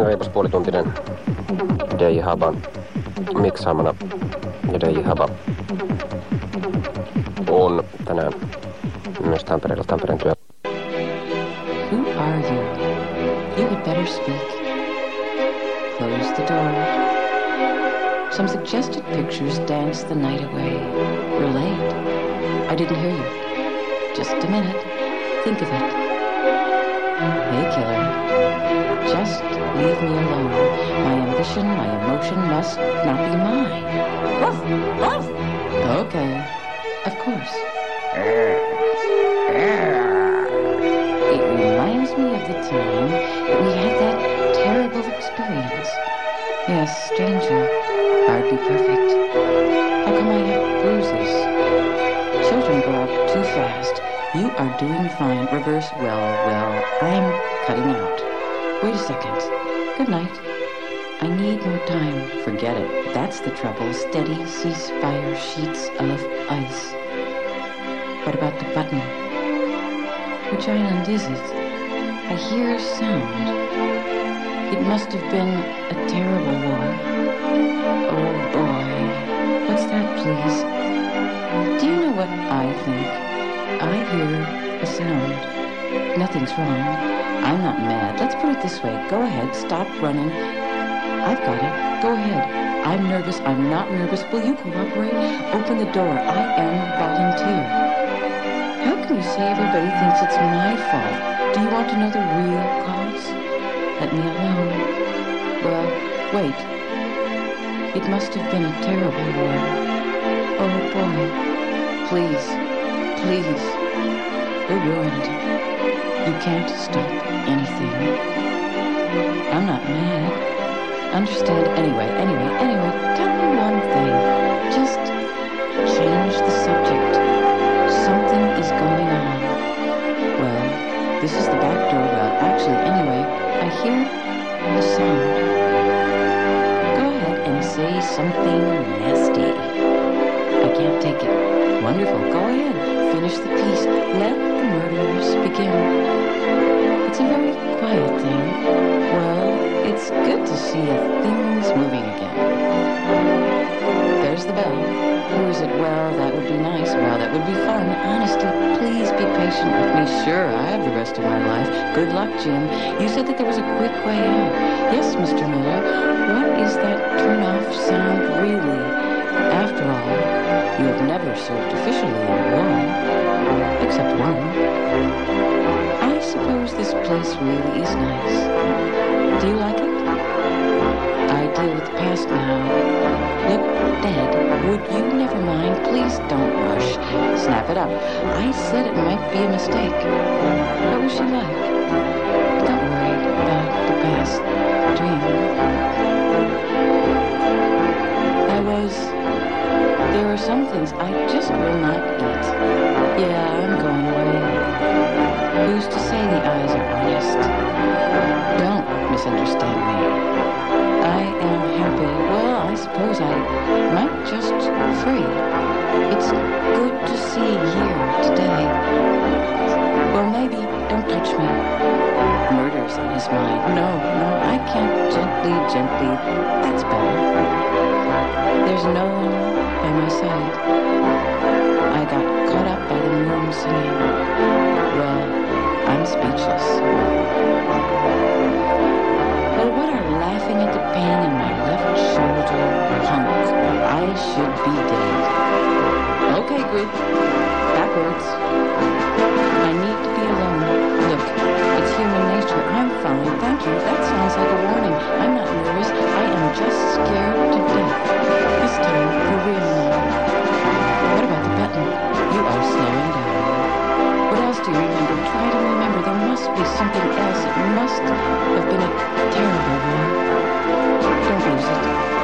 arvokas puolituntinen DJ Haban miksaamana ja DJ Haba on tänään myös Tampereella Tampereen työ. Who are you? You had better speak. Close the door. Some suggested pictures dance the night away. You're late. I didn't hear you. Just a minute. Think of it. Hey, killer. Just leave me alone. My ambition, my emotion must not be mine. Ruff, ruff. Okay. Of course. It reminds me of the time that we had that terrible experience. Yes, stranger. I'd be perfect. How come I have bruises? Children grow up too fast. You are doing fine. Reverse. Well, well, I'm cutting out. Wait a second. Good night. I need more time. Forget it. That's the trouble. Steady ceasefire sheets of ice. What about the button? Which island is it? I hear a sound. It must have been a terrible war. Oh boy. What's that, please? Do you know what I think? I hear a sound. Nothing's wrong. I'm not mad. Let's put it this way. Go ahead. Stop running. I've got it. Go ahead. I'm nervous. I'm not nervous. Will you cooperate? Open the door. I am a volunteer. How can you say everybody thinks it's my fault? Do you want to know the real cause? Let me alone. Well, wait. It must have been a terrible war. Oh boy. Please, please. We're ruined. You can't stop anything. I'm not mad. Understand anyway, anyway, anyway. Tell me one thing. Just change the subject. Something is going on. Well, this is the back door. Well, actually, anyway, I hear the sound. Go ahead and say something nasty. I can't take it. Wonderful. Go ahead. Finish the piece. Let the murderers begin. It's a very quiet thing. Well, it's good to see things moving again. There's the bell. Who is it? Well, that would be nice. Well, that would be fun. Honestly, please be patient with me. Sure, I have the rest of my life. Good luck, Jim. You said that there was a quick way out. Yes, Mr. Miller. What is that turn-off sound really? After all, you have served officially in war. Except one. I suppose this place really is nice. Do you like it? I deal with the past now. Look dead. Would you never mind? Please don't rush. Snap it up. I said it might be a mistake. What was she like? Don't worry about the past. Dream. I was... There are some things I just will not eat. Yeah, I'm going away. Who's to say the eyes are honest? Don't misunderstand me. I am happy. Well, I suppose I might just free. It's good to see here today. Well, maybe don't touch me. Murder's on his mind. No, no, I can't gently, gently. That's better. There's no one by my side. I got caught up by the moon singing. Well, I'm speechless. Well, what are laughing at the pain in my left shoulder punk? I should be dead. Okay, group. Backwards. I need to be alone. Look, it's human nature. I'm fine, thank you. That sounds like a warning. I'm not nervous. I am just scared to death. This time, for real now. What about the button? You are slowing down. What else do you remember? Try to remember. There must be something else. It must have been a terrible one. Don't lose it.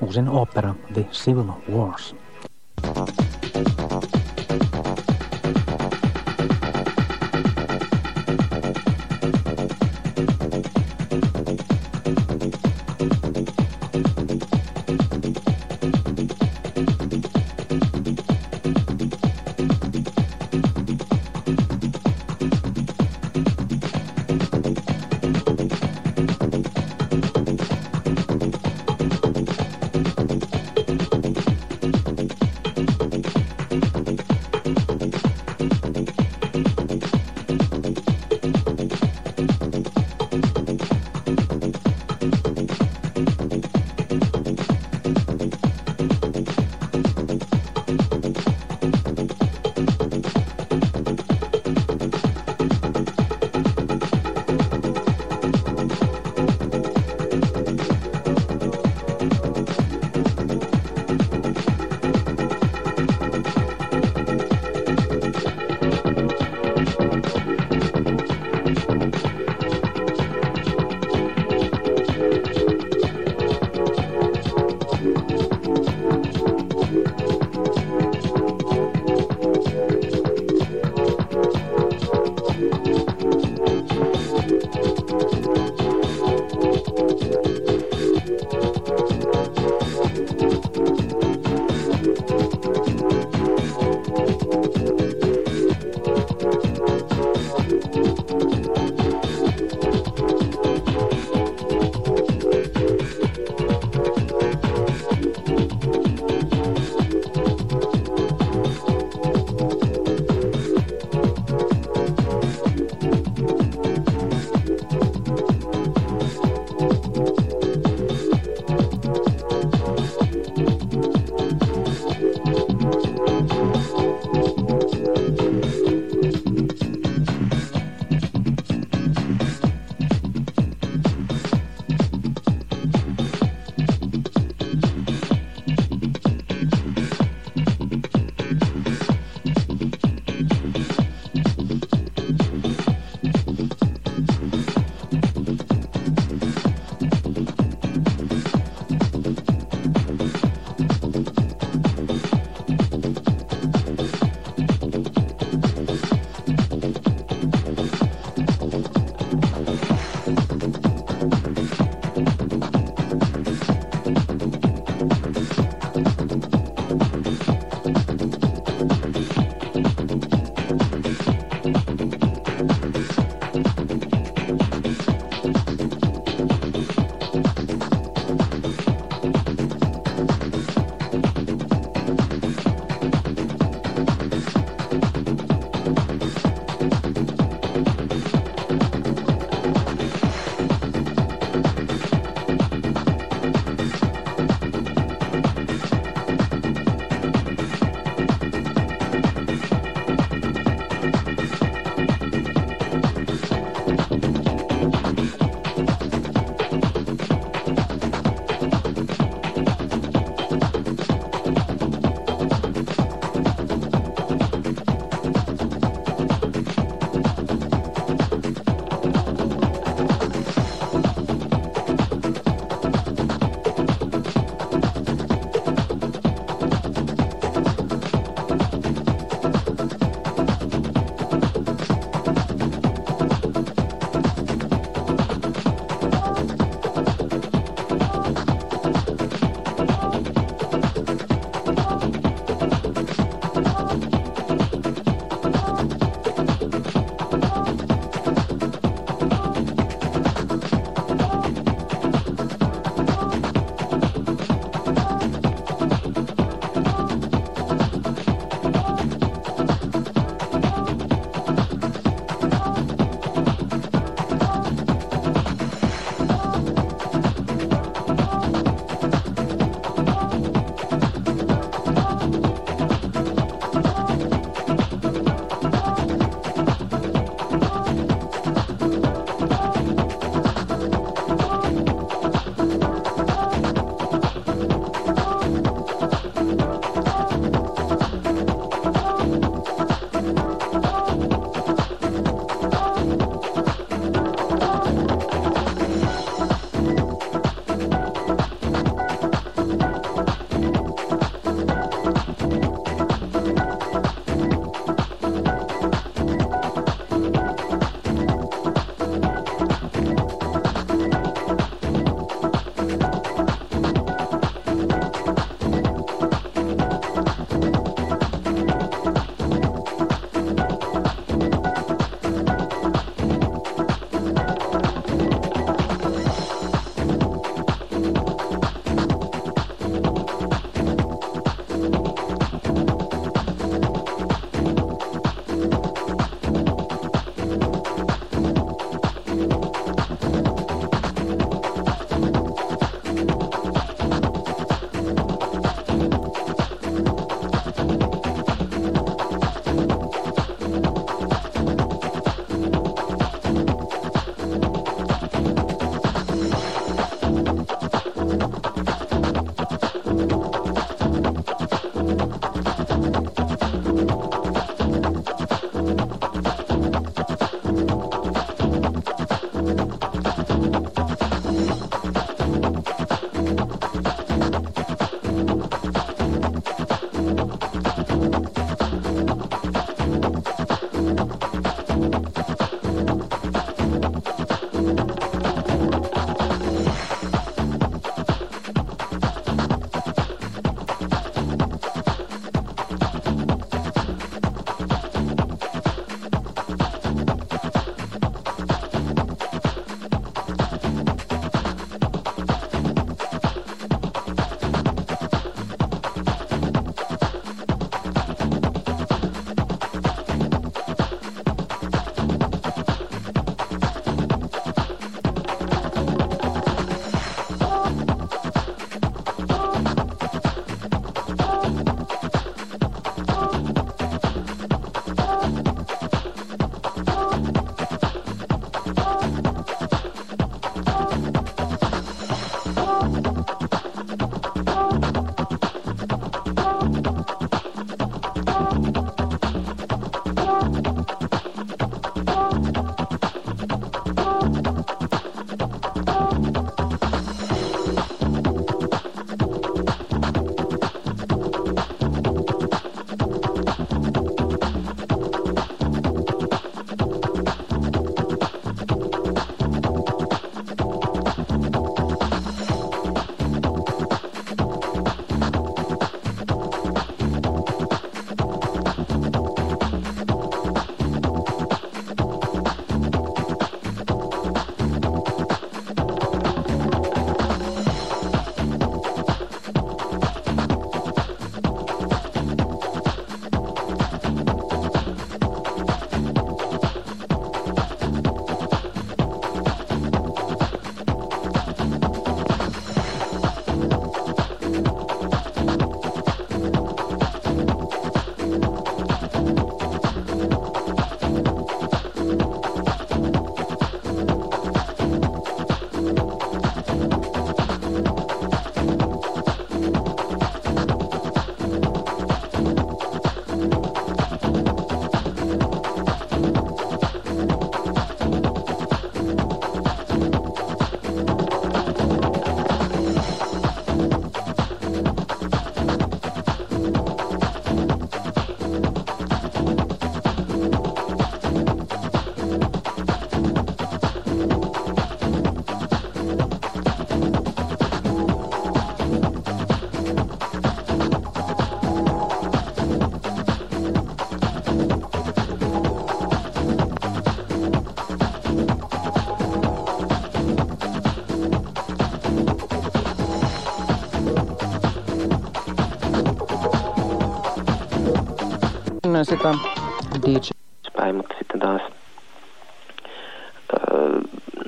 uusin opera The Civil Wars.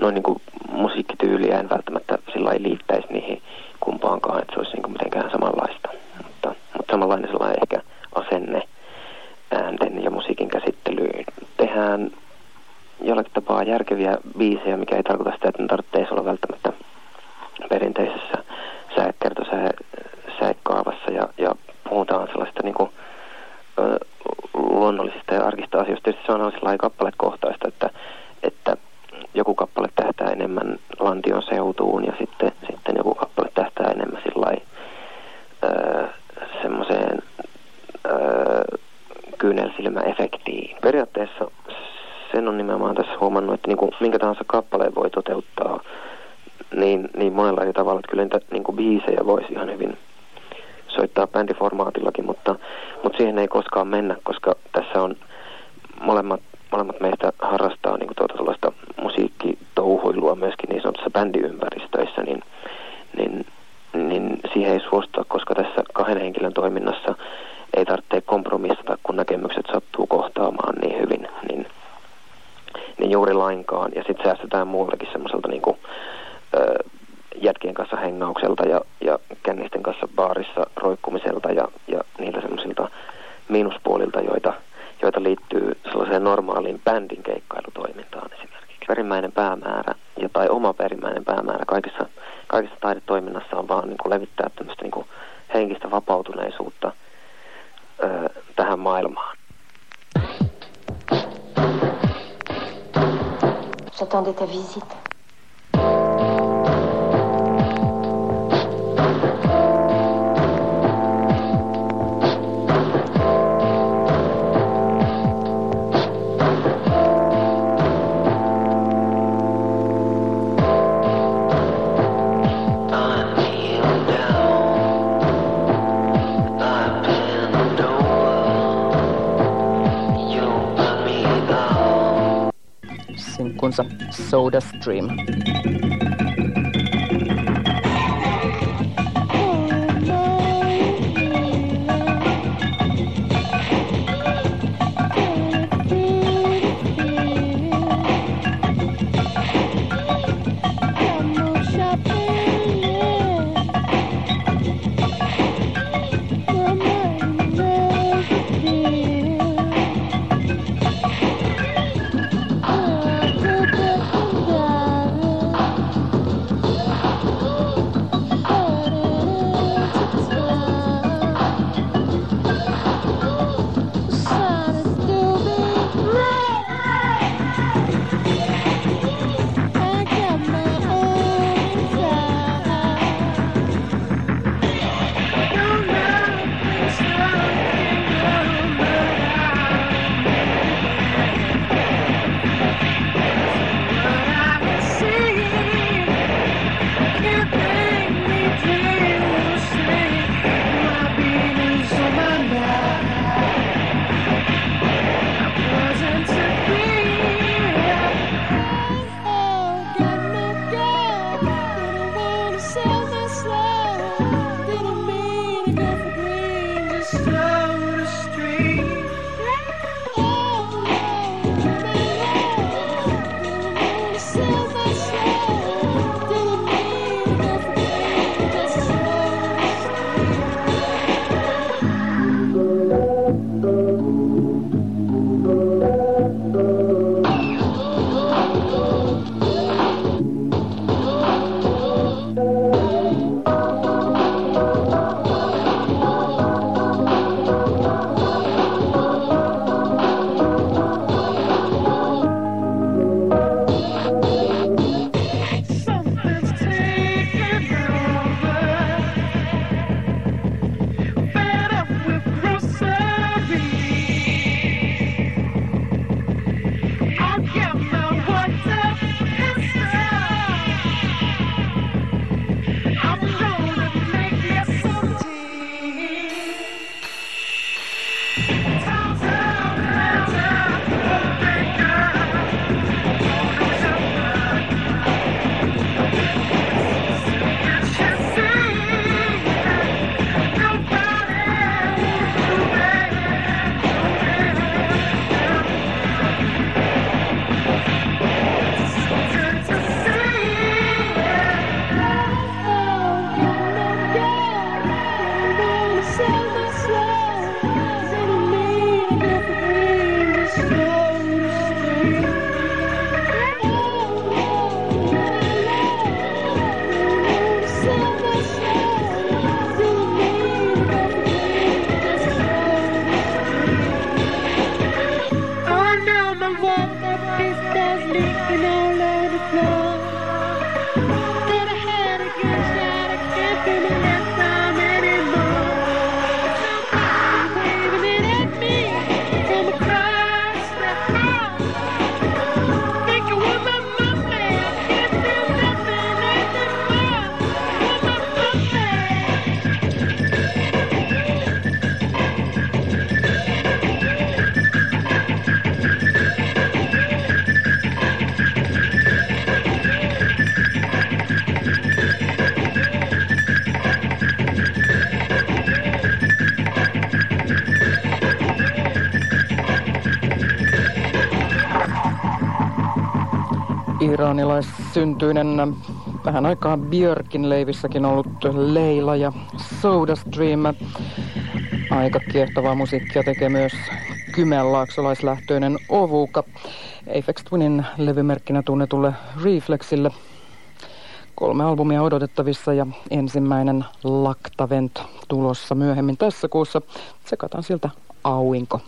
noin niin kuin musiikkityyliä en välttämättä sillä ei liittäisi niihin kumpaankaan, että se olisi niin kuin mitenkään samanlaista. Mutta, mutta samanlainen sellainen ehkä asenne äänten ja musiikin käsittelyyn. Tehdään jollakin tapaa järkeviä biisejä, mikä ei tarkoita sitä, että ne tarvitsee olla välttämättä perinteisessä säikkaavassa ja, ja puhutaan sellaista niin kuin, ö, luonnollisista ja arkista asioista. Tietysti se on sellainen kappalekohta useimmat meistä harrastaa. Soda Stream. Iranilaissyntyinen vähän aikaa Björkin leivissäkin ollut Leila ja Stream. Aika kiehtovaa musiikkia tekee myös kymenlaaksolaislähtöinen Ovuka. Aphex Twinin levymerkkinä tunnetulle Reflexille. Kolme albumia odotettavissa ja ensimmäinen Laktavent tulossa myöhemmin tässä kuussa. Tsekataan siltä auinko.